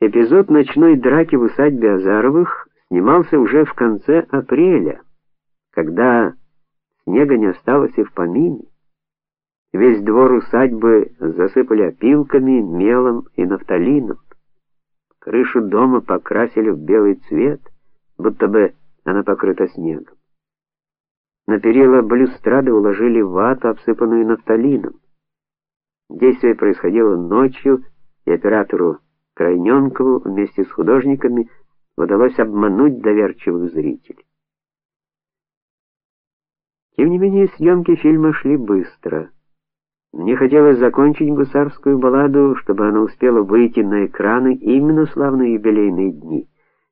Эпизод ночной драки в усадьбе Азаровых снимался уже в конце апреля, когда снега не осталось и в помине. Весь двор усадьбы засыпали опилками, мелом и нафталином. Крышу дома покрасили в белый цвет, будто бы она покрыта снегом. На перила балюстрады уложили вату, обсыпанную нафталином. Действие происходило ночью, и оператору Крайненкову вместе с художниками удалось обмануть доверчивых зрителей. Тем не менее, съемки фильма шли быстро. Мне хотелось закончить гусарскую балладу, чтобы она успела выйти на экраны именно в славные юбилейные дни.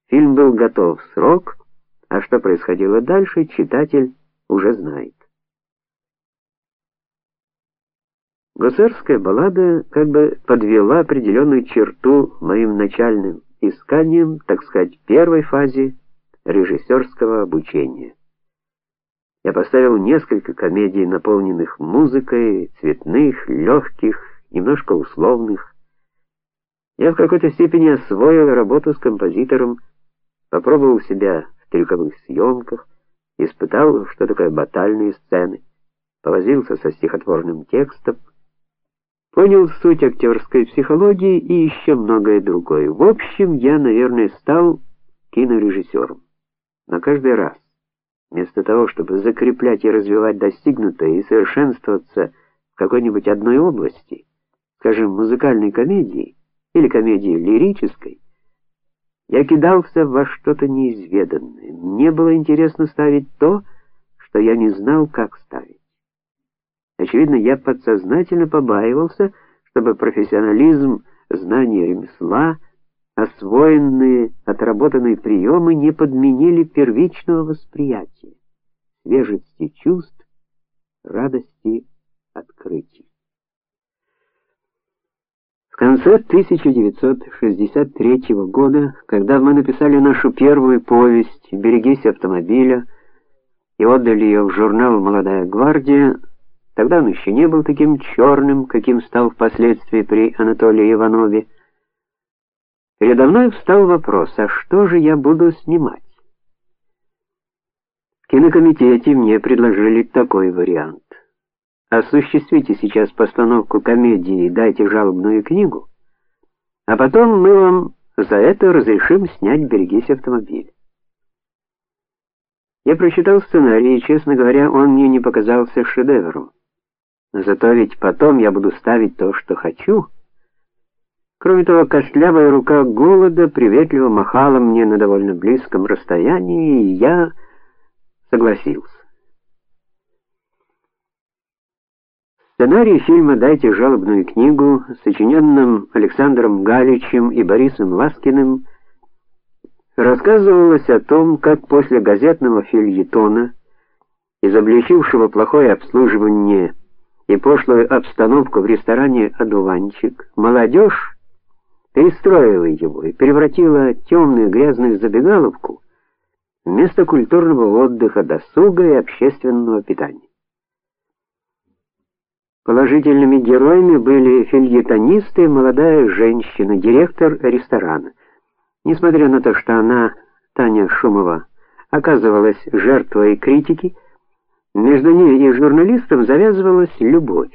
Фильм был готов в срок, а что происходило дальше, читатель уже знает. Гусарская баллада как бы подвела определенную черту моим начальным исканиям, так сказать, первой фазе режиссерского обучения. Я поставил несколько комедий, наполненных музыкой, цветных, легких, немножко условных. Я в какой-то степени освоил работу с композитором, попробовал себя в трюковых съемках, испытал, что такое батальные сцены, повозился со стихотворным текстом, понял суть актерской психологии и еще многое другое. В общем, я, наверное, стал кинорежиссером. На каждый раз вместо того, чтобы закреплять и развивать достигнутое и совершенствоваться в какой-нибудь одной области, скажем, музыкальной комедии или комедии лирической, я кидался во что-то неизведанное. Мне было интересно ставить то, что я не знал, как ставить. Очевидно, я подсознательно побаивался, чтобы профессионализм, знание ремесла, освоенные, отработанные приемы не подменили первичного восприятия, свежести чувств, радости открытий. В конце 1963 года, когда мы написали нашу первую повесть Берегись автомобиля и отдали ее в журнал Молодая гвардия, Тогда он еще не был таким черным, каким стал впоследствии при Анатолии Иванове. Передо мной встал вопрос: а что же я буду снимать? В кинокомитете мне предложили такой вариант: осуществите сейчас постановку комедии "Дайте жалобную книгу", а потом мы вам за это разрешим снять "Берегись автомобиля". Я прочитал сценарий, и, честно говоря, он мне не показался шедевром. Зато ведь потом я буду ставить то, что хочу. Кроме того, костлявая рука голода приветливо махала мне на довольно близком расстоянии, и я согласился. Сценарий фильма Дайте жалобную книгу, сочиненным Александром Галичем и Борисом Ласкиным, рассказывалось о том, как после газетного фильетона, изобличившего плохое обслуживание и пошлую обстановку в ресторане Одуванчик, молодежь перестроила его и превратила темную грязную забегаловку в место культурного отдыха, досуга и общественного питания. Положительными героями были фильетонисты и молодая женщина, директор ресторана. Несмотря на то, что она, Таня Шумова, оказывалась жертвой критики, между ней и журналистом завязывалась любовь.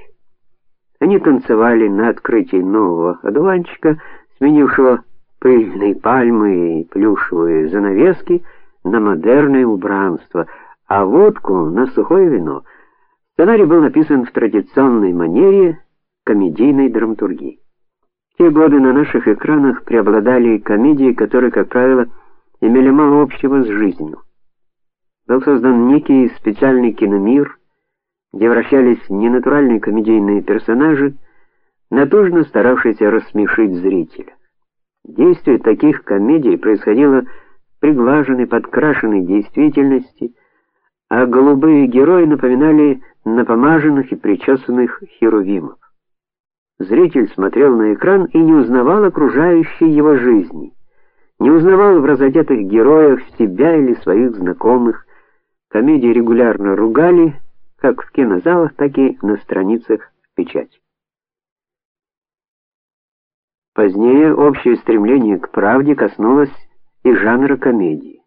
Они танцевали на открытии нового одуванчика, сменившего пыльные пальмы и плюшевые занавески на модерное убранство, а водку на сухое вино. Сценарий был написан в традиционной манере комедийной драматургии. В те годы на наших экранах преобладали комедии, которые, как правило, имели мало общего с жизнью был создан некий специальный киномир, где вращались ненатуральные комедийные персонажи, натужно старавшиеся рассмешить зрителя. Действие таких комедий происходило приглаженной, подкрашенной действительности, а голубые герои напоминали напомаженных и причесанных херувимов. Зритель смотрел на экран и не узнавал окружающей его жизни, не узнавал в разодетых героях себя или своих знакомых, Комедии регулярно ругали, как в кинозалах, так и на страницах печати. Позднее общее стремление к правде коснулось и жанра комедии.